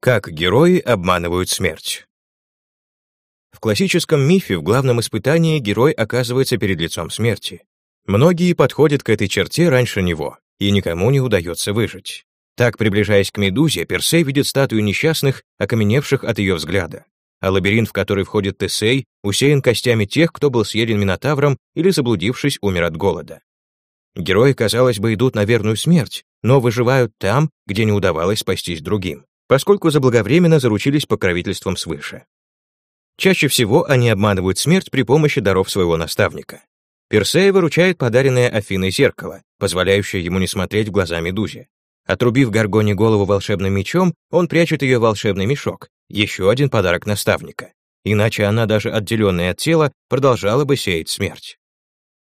Как герои обманывают смерть. В классическом мифе в главном испытании герой оказывается перед лицом смерти. Многие подходят к этой черте раньше него, и никому не удается выжить. Так, приближаясь к Медузе, Персей видит статую несчастных, окаменевших от ее взгляда. А лабиринт, в который входит Тесей, усеян костями тех, кто был съеден Минотавром или, заблудившись, умер от голода. Герои, казалось бы, идут на верную смерть, но выживают там, где не удавалось спастись другим поскольку заблаговременно заручились покровительством свыше. Чаще всего они обманывают смерть при помощи даров своего наставника. Персея выручает подаренное Афиной зеркало, позволяющее ему не смотреть в глаза Медузе. Отрубив Гаргоне голову волшебным мечом, он прячет ее в волшебный мешок, еще один подарок наставника. Иначе она, даже отделенная от тела, продолжала бы сеять смерть.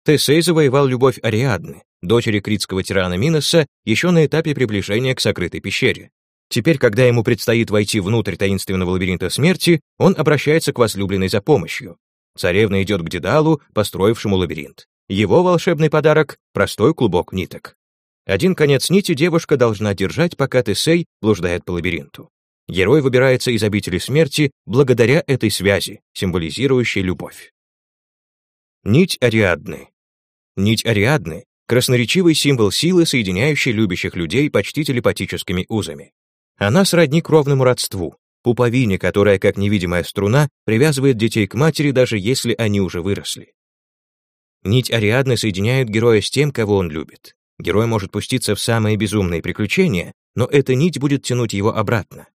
Тесей завоевал любовь Ариадны, дочери критского тирана Миноса, еще на этапе приближения к сокрытой пещере. Теперь, когда ему предстоит войти внутрь таинственного лабиринта смерти, он обращается к возлюбленной за помощью. Царевна идет к Дедалу, построившему лабиринт. Его волшебный подарок — простой клубок ниток. Один конец нити девушка должна держать, пока Тесей блуждает по лабиринту. Герой выбирается из обители смерти благодаря этой связи, символизирующей любовь. Нить Ариадны. Нить Ариадны — красноречивый символ силы, соединяющий любящих людей почти телепатическими узами. Она сродни кровному родству, пуповине, которая, как невидимая струна, привязывает детей к матери, даже если они уже выросли. Нить Ариадны соединяет героя с тем, кого он любит. Герой может пуститься в самые безумные приключения, но эта нить будет тянуть его обратно.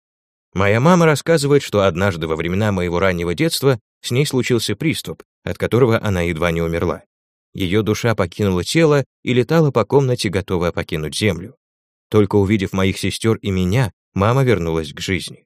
Моя мама рассказывает, что однажды во времена моего раннего детства с ней случился приступ, от которого она едва не умерла. Ее душа покинула тело и летала по комнате, готовая покинуть землю. Только увидев моих сестер и меня, мама вернулась к жизни.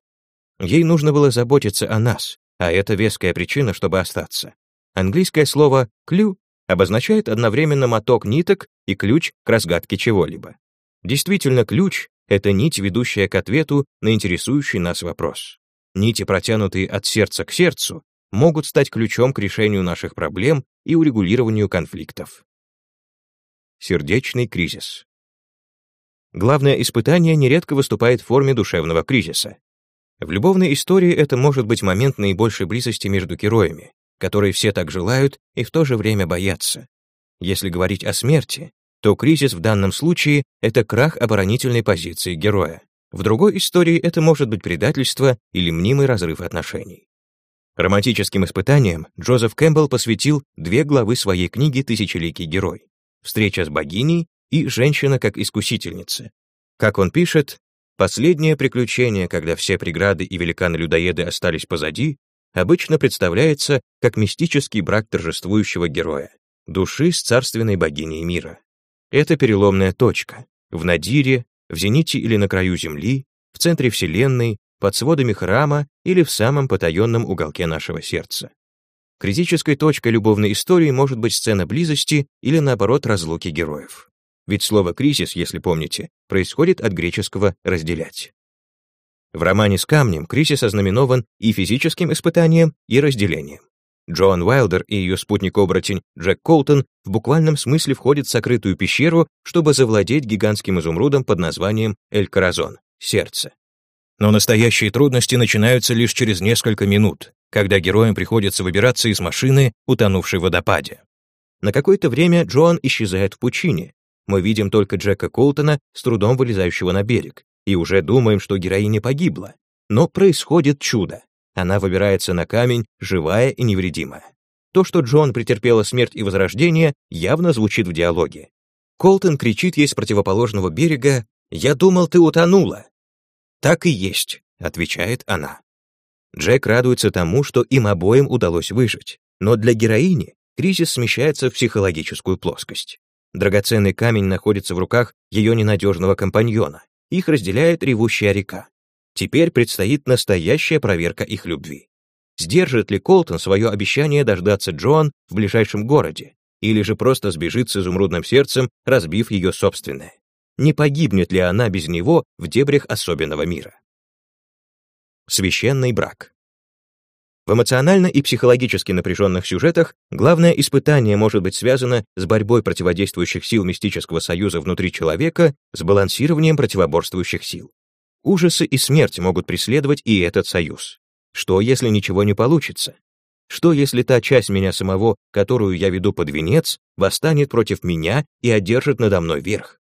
Ей нужно было заботиться о нас, а это веская причина, чтобы остаться. Английское слово «клю» обозначает одновременно моток ниток и ключ к разгадке чего-либо. Действительно, ключ — это нить, ведущая к ответу на интересующий нас вопрос. Нити, протянутые от сердца к сердцу, могут стать ключом к решению наших проблем и урегулированию конфликтов. Сердечный кризис. Главное испытание нередко выступает в форме душевного кризиса. В любовной истории это может быть момент наибольшей близости между героями, которые все так желают и в то же время боятся. Если говорить о смерти, то кризис в данном случае — это крах оборонительной позиции героя. В другой истории это может быть предательство или мнимый разрыв отношений. Романтическим испытаниям Джозеф Кэмпбелл посвятил две главы своей книги «Тысячеликий герой» — «Встреча с богиней» и женщина как искусительница. Как он пишет, последнее приключение, когда все преграды и великаны-людоеды остались позади, обычно представляется как мистический брак торжествующего героя, души с царственной богиней мира. Это переломная точка. В Надире, в зените или на краю Земли, в центре Вселенной, под сводами храма или в самом потаенном уголке нашего сердца. Критической точкой любовной истории может быть сцена близости или, наоборот, разлуки героев. Ведь слово «кризис», если помните, происходит от греческого «разделять». В романе «С камнем» кризис ознаменован и физическим испытанием, и разделением. Джоан Уайлдер и ее спутник-оборотень Джек Колтон в буквальном смысле входят в сокрытую пещеру, чтобы завладеть гигантским изумрудом под названием Эль-Каразон — сердце. Но настоящие трудности начинаются лишь через несколько минут, когда героям приходится выбираться из машины, утонувшей в водопаде. На какое-то время Джоан исчезает в пучине, мы видим только Джека Колтона, с трудом вылезающего на берег, и уже думаем, что героиня погибла. Но происходит чудо. Она выбирается на камень, живая и невредимая. То, что Джон претерпела смерть и возрождение, явно звучит в диалоге. Колтон кричит ей с противоположного берега «Я думал, ты утонула». «Так и есть», — отвечает она. Джек радуется тому, что им обоим удалось выжить, но для героини кризис смещается в психологическую плоскость. Драгоценный камень находится в руках ее ненадежного компаньона. Их разделяет ревущая река. Теперь предстоит настоящая проверка их любви. Сдержит ли Колтон свое обещание дождаться Джоан в ближайшем городе, или же просто сбежит с изумрудным сердцем, разбив ее собственное? Не погибнет ли она без него в дебрях особенного мира? Священный брак. В эмоционально и психологически напряженных сюжетах главное испытание может быть связано с борьбой противодействующих сил мистического союза внутри человека с балансированием противоборствующих сил. Ужасы и смерть могут преследовать и этот союз. Что, если ничего не получится? Что, если та часть меня самого, которую я веду под венец, восстанет против меня и одержит надо мной верх?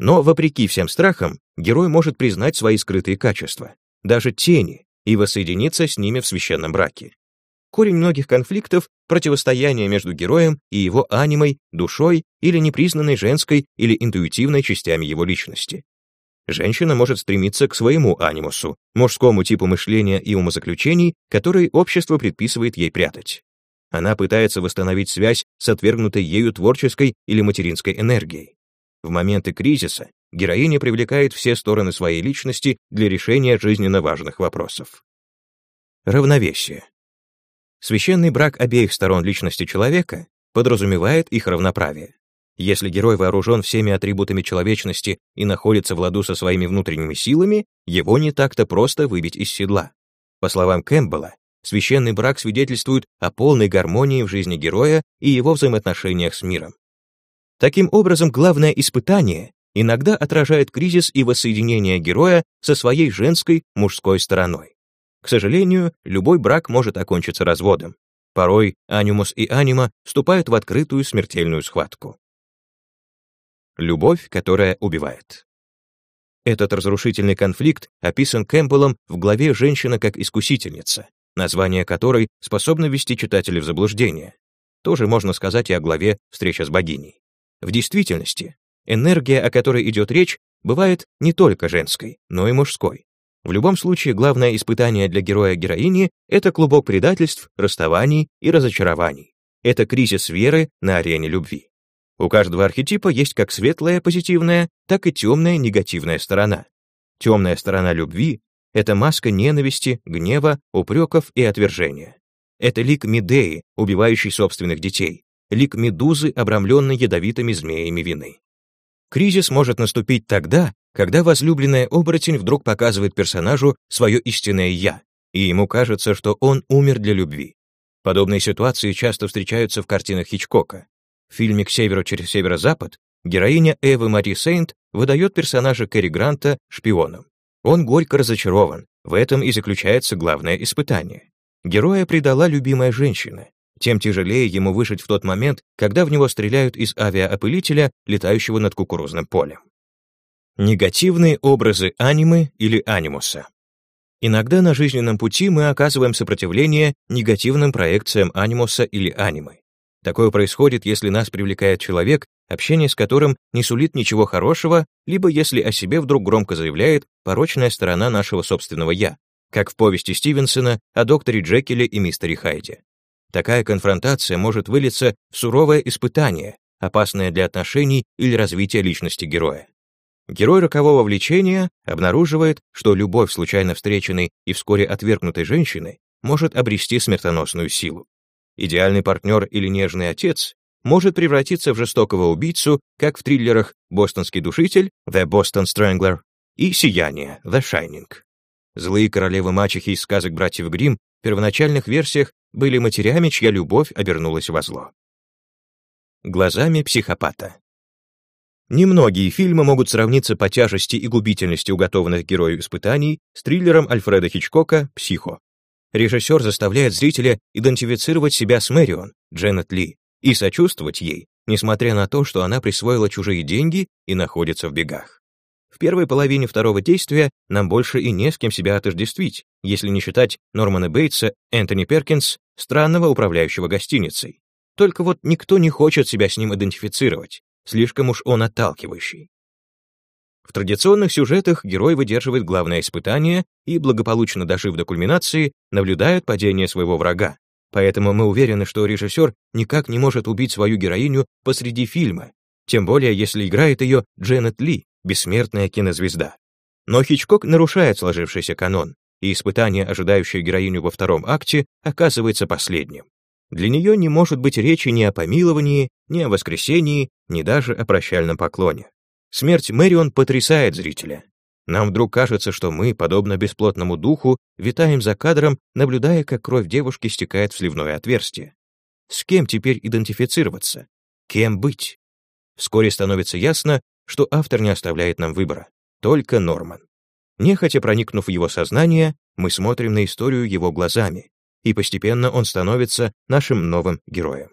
Но, вопреки всем страхам, герой может признать свои скрытые качества, даже тени, и воссоединиться с ними в священном браке. Корень многих конфликтов — противостояние между героем и его анимой, душой или непризнанной женской или интуитивной частями его личности. Женщина может стремиться к своему анимусу, мужскому типу мышления и умозаключений, которые общество предписывает ей прятать. Она пытается восстановить связь с отвергнутой ею творческой или материнской энергией. В моменты кризиса героиня привлекает все стороны своей личности для решения жизненно важных вопросов. Равновесие. Священный брак обеих сторон личности человека подразумевает их равноправие. Если герой вооружен всеми атрибутами человечности и находится в ладу со своими внутренними силами, его не так-то просто выбить из седла. По словам Кэмпбелла, священный брак свидетельствует о полной гармонии в жизни героя и его взаимоотношениях с миром. Таким образом, главное испытание иногда отражает кризис и воссоединение героя со своей женской, мужской стороной. К сожалению, любой брак может окончиться разводом. Порой анимус и анима вступают в открытую смертельную схватку. Любовь, которая убивает. Этот разрушительный конфликт описан Кэмпбеллом в главе «Женщина как искусительница», название которой способно ввести читателя в заблуждение. Тоже можно сказать и о главе «Встреча с богиней». В действительности, энергия, о которой идет речь, бывает не только женской, но и мужской. В любом случае, главное испытание для героя-героини — это клубок предательств, расставаний и разочарований. Это кризис веры на арене любви. У каждого архетипа есть как светлая позитивная, так и темная негативная сторона. Темная сторона любви — это маска ненависти, гнева, упреков и отвержения. Это лик Медеи, убивающий собственных детей, лик Медузы, обрамленный ядовитыми змеями вины. Кризис может наступить тогда, когда возлюбленная оборотень вдруг показывает персонажу свое истинное «я», и ему кажется, что он умер для любви. Подобные ситуации часто встречаются в картинах Хичкока. В фильме «К северу через северо-запад» героиня Эвы Мари Сейнт выдает персонажа Кэрри Гранта шпионом. Он горько разочарован, в этом и заключается главное испытание. Героя предала любимая женщина, тем тяжелее ему выжить в тот момент, когда в него стреляют из авиаопылителя, летающего над кукурузным полем. Негативные образы анимы или анимуса. Иногда на жизненном пути мы оказываем сопротивление негативным проекциям анимуса или анимы. Такое происходит, если нас привлекает человек, общение с которым не сулит ничего хорошего, либо если о себе вдруг громко заявляет порочная сторона нашего собственного «я», как в повести Стивенсона о докторе Джекиле и мистере Хайде. Такая конфронтация может вылиться в суровое испытание, опасное для отношений или развития личности героя. Герой рокового влечения обнаруживает, что любовь случайно встреченной и вскоре отвергнутой женщины может обрести смертоносную силу. Идеальный партнер или нежный отец может превратиться в жестокого убийцу, как в триллерах «Бостонский душитель» «The Boston Strangler» и «Сияние» «The Shining». Злые королевы-мачехи из сказок братьев Гримм в первоначальных версиях были матерями, чья любовь обернулась во зло. Глазами психопата. Немногие фильмы могут сравниться по тяжести и губительности уготованных героев испытаний с триллером Альфреда Хичкока «Психо». Режиссер заставляет зрителя идентифицировать себя с Мэрион, Дженнет Ли, и сочувствовать ей, несмотря на то, что она присвоила чужие деньги и находится в бегах. В первой половине второго действия нам больше и не с кем себя отождествить, если не считать Нормана Бейтса, Энтони Перкинс, странного управляющего гостиницей. Только вот никто не хочет себя с ним идентифицировать, слишком уж он отталкивающий. В традиционных сюжетах герой выдерживает главное испытание и, благополучно дожив до кульминации, наблюдает падение своего врага. Поэтому мы уверены, что режиссер никак не может убить свою героиню посреди фильма, тем более если играет ее Дженнет Ли, бессмертная кинозвезда. Но Хичкок нарушает сложившийся канон, и испытание, ожидающее героиню во втором акте, оказывается последним. Для нее не может быть речи ни о помиловании, ни о воскресении, ни даже о прощальном поклоне. Смерть Мэрион потрясает зрителя. Нам вдруг кажется, что мы, подобно бесплотному духу, витаем за кадром, наблюдая, как кровь девушки стекает в сливное отверстие. С кем теперь идентифицироваться? Кем быть? Вскоре становится ясно, что автор не оставляет нам выбора, только Норман. Нехотя проникнув в его сознание, мы смотрим на историю его глазами, и постепенно он становится нашим новым героем.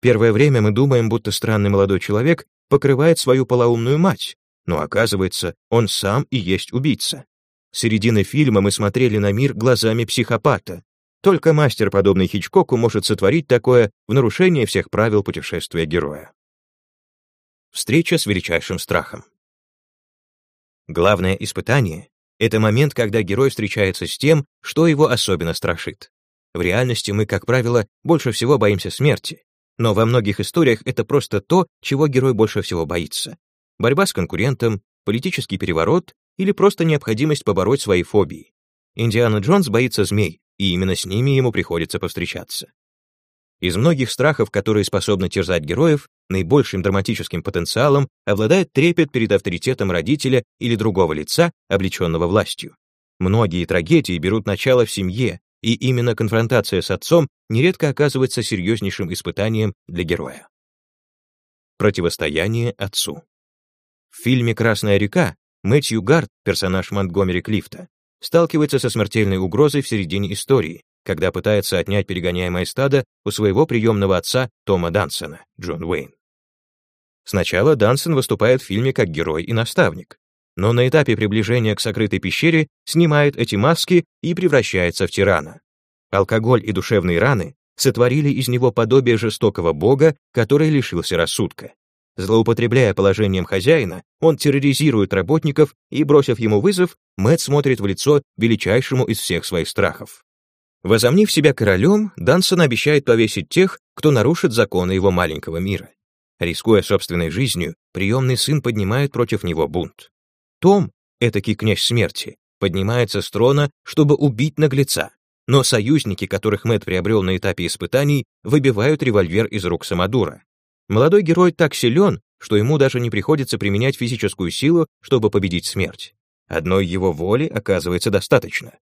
Первое время мы думаем, будто странный молодой человек покрывает свою полоумную мать, но оказывается, он сам и есть убийца. С середины фильма мы смотрели на мир глазами психопата. Только мастер, подобный Хичкоку, может сотворить такое в нарушение всех правил путешествия героя. Встреча с величайшим страхом. Главное испытание — это момент, когда герой встречается с тем, что его особенно страшит. В реальности мы, как правило, больше всего боимся смерти, но во многих историях это просто то, чего герой больше всего боится. Борьба с конкурентом, политический переворот или просто необходимость побороть свои фобии. Индиана Джонс боится змей, и именно с ними ему приходится повстречаться. Из многих страхов, которые способны терзать героев, наибольшим драматическим потенциалом обладает трепет перед авторитетом родителя или другого лица, облеченного властью. Многие трагедии берут начало в семье, и именно конфронтация с отцом нередко оказывается серьезнейшим испытанием для героя. Противостояние отцу. В фильме «Красная река» Мэтью Гард, персонаж Монтгомери Клифта, сталкивается со смертельной угрозой в середине истории, когда пытается отнять перегоняемое стадо у своего приемного отца Тома Дансона, Джон Уэйн. Сначала Дансон выступает в фильме как герой и наставник, но на этапе приближения к сокрытой пещере снимает эти маски и превращается в тирана. Алкоголь и душевные раны сотворили из него подобие жестокого бога, который лишился рассудка. Злоупотребляя положением хозяина, он терроризирует работников и, бросив ему вызов, Мэтт смотрит в лицо величайшему из всех своих страхов. Возомнив себя королем, Дансон обещает повесить тех, кто нарушит законы его маленького мира. Рискуя собственной жизнью, приемный сын поднимает против него бунт. Том, этакий князь смерти, поднимается с трона, чтобы убить наглеца. Но союзники, которых Мэтт приобрел на этапе испытаний, выбивают револьвер из рук Самодура. Молодой герой так силен, что ему даже не приходится применять физическую силу, чтобы победить смерть. Одной его воли оказывается достаточно.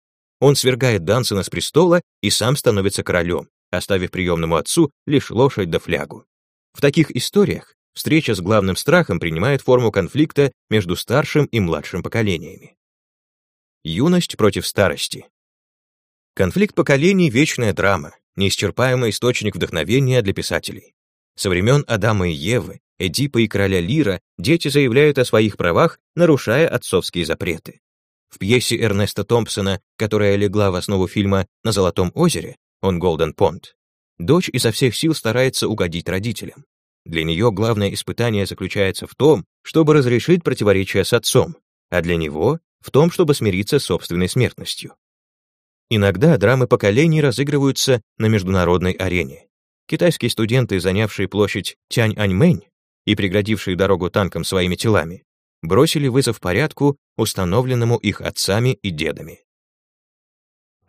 Он свергает Дансона с престола и сам становится королем, оставив приемному отцу лишь лошадь да флягу. В таких историях встреча с главным страхом принимает форму конфликта между старшим и младшим поколениями. Юность против старости. Конфликт поколений — вечная драма, неисчерпаемый источник вдохновения для писателей. Со времен Адама и Евы, Эдипа и короля Лира дети заявляют о своих правах, нарушая отцовские запреты. В пьесе Эрнеста Томпсона, которая легла в основу фильма «На Золотом озере», он Голден Понт, дочь изо всех сил старается угодить родителям. Для нее главное испытание заключается в том, чтобы разрешить противоречие с отцом, а для него — в том, чтобы смириться с собственной смертностью. Иногда драмы поколений разыгрываются на международной арене. Китайские студенты, занявшие площадь Тянь-Аньмэнь и преградившие дорогу танкам своими телами, бросили вызов порядку, установленному их отцами и дедами.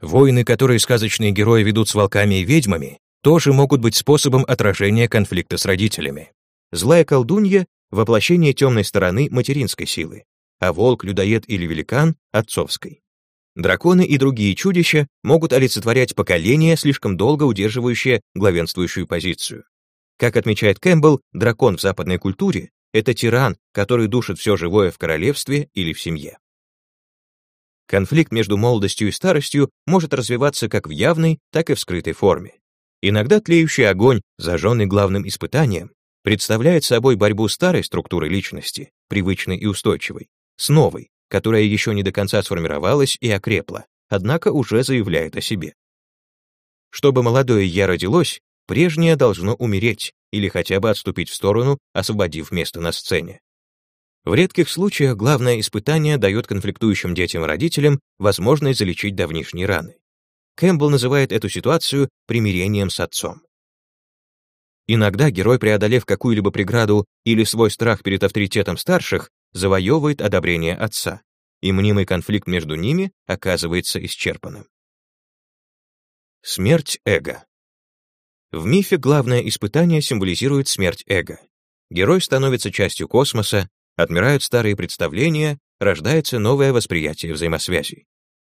Войны, которые сказочные герои ведут с волками и ведьмами, тоже могут быть способом отражения конфликта с родителями. Злая колдунья — воплощение темной стороны материнской силы, а волк, людоед или великан — отцовской. Драконы и другие чудища могут олицетворять поколение, слишком долго удерживающее главенствующую позицию. Как отмечает Кэмпбелл, дракон в западной культуре — это тиран, который душит все живое в королевстве или в семье. Конфликт между молодостью и старостью может развиваться как в явной, так и в скрытой форме. Иногда тлеющий огонь, зажженный главным испытанием, представляет собой борьбу старой структуры личности, привычной и устойчивой, с новой, которая еще не до конца сформировалась и окрепла, однако уже заявляет о себе. Чтобы молодое «я» родилось, прежнее должно умереть или хотя бы отступить в сторону, освободив место на сцене. В редких случаях главное испытание дает конфликтующим детям родителям возможность залечить давнишние раны. Кэмпбелл называет эту ситуацию примирением с отцом. Иногда герой, преодолев какую-либо преграду или свой страх перед авторитетом старших, завоевывает одобрение отца, и мнимый конфликт между ними оказывается исчерпанным. Смерть эго. В мифе главное испытание символизирует смерть эго. Герой становится частью космоса, отмирают старые представления, рождается новое восприятие взаимосвязей.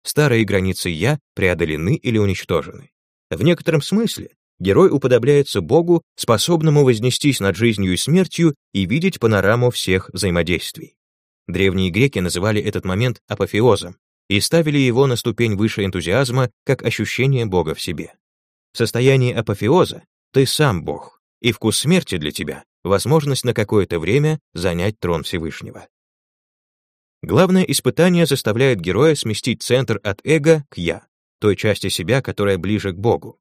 Старые границы «я» преодолены или уничтожены. В некотором смысле герой уподобляется Богу, способному вознестись над жизнью и смертью и видеть панораму всех взаимодействий. Древние греки называли этот момент апофеозом и ставили его на ступень выше энтузиазма как ощущение Бога в себе. В состоянии апофеоза ты сам Бог, и вкус смерти для тебя — возможность на какое-то время занять трон Всевышнего. Главное испытание заставляет героя сместить центр от эго к «я», той части себя, которая ближе к Богу.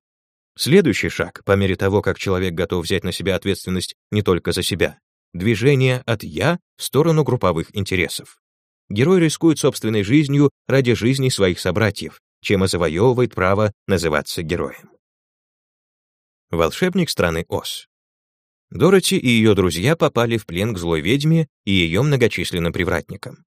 Следующий шаг, по мере того, как человек готов взять на себя ответственность не только за себя, движение от «я» в сторону групповых интересов. Герой рискует собственной жизнью ради жизни своих собратьев, чем и завоевывает право называться героем. Волшебник страны Оз. Дороти и ее друзья попали в плен к злой ведьме и ее многочисленным привратникам.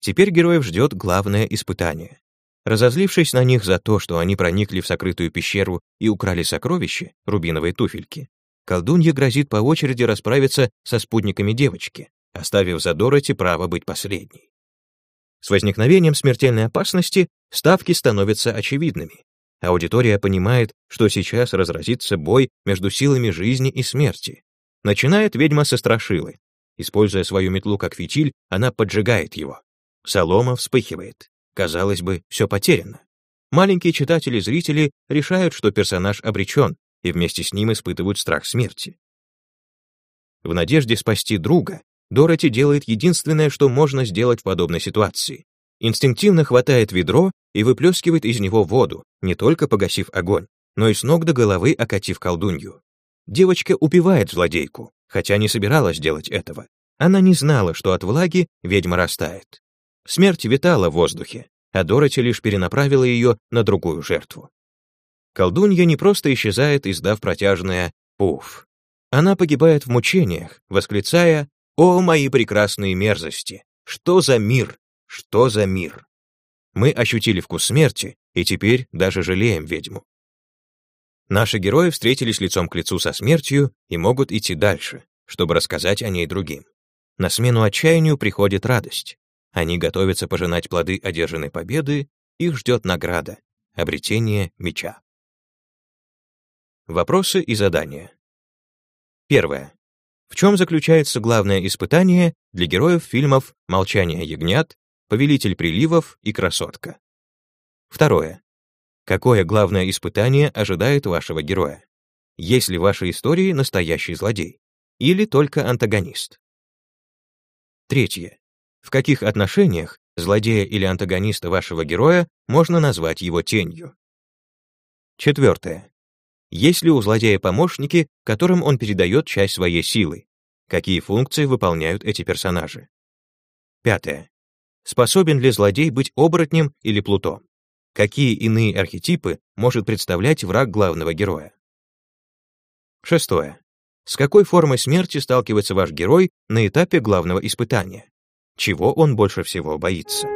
Теперь героев ждет главное испытание. Разозлившись на них за то, что они проникли в сокрытую пещеру и украли сокровища, рубиновые туфельки, колдунья грозит по очереди расправиться со спутниками девочки, оставив за Дороти право быть последней. С возникновением смертельной опасности ставки становятся очевидными. Аудитория понимает, что сейчас разразится бой между силами жизни и смерти. Начинает ведьма со страшилы. Используя свою метлу как фитиль, она поджигает его. Солома вспыхивает. Казалось бы, все потеряно. Маленькие читатели и зрители решают, что персонаж обречен, и вместе с ним испытывают страх смерти. В надежде спасти друга, Дороти делает единственное, что можно сделать в подобной ситуации. Инстинктивно хватает ведро и выплескивает из него воду, не только погасив огонь, но и с ног до головы окатив колдунью. Девочка убивает злодейку, хотя не собиралась делать этого. Она не знала, что от влаги ведьма растает. Смерть витала в воздухе, а Дороти лишь перенаправила ее на другую жертву. Колдунья не просто исчезает, издав протяжное «пуф». Она погибает в мучениях, восклицая «О, мои прекрасные мерзости! Что за мир? Что за мир?» Мы ощутили вкус смерти, и теперь даже жалеем ведьму. Наши герои встретились лицом к лицу со смертью и могут идти дальше, чтобы рассказать о ней другим. На смену отчаянию приходит радость. Они готовятся пожинать плоды одержанной победы, их ждет награда — обретение меча. Вопросы и задания. Первое. В чем заключается главное испытание для героев фильмов «Молчание ягнят», «Повелитель приливов» и «Красотка»? Второе. Какое главное испытание ожидает вашего героя? Есть ли в вашей истории настоящий злодей? Или только антагонист? Третье. В каких отношениях злодея или антагониста вашего героя можно назвать его тенью? Четвертое. Есть ли у злодея помощники, которым он передает часть своей силы? Какие функции выполняют эти персонажи? Пятое. Способен ли злодей быть оборотнем или плутом? Какие иные архетипы может представлять враг главного героя? Шестое. С какой формой смерти сталкивается ваш герой на этапе главного испытания? чего он больше всего боится.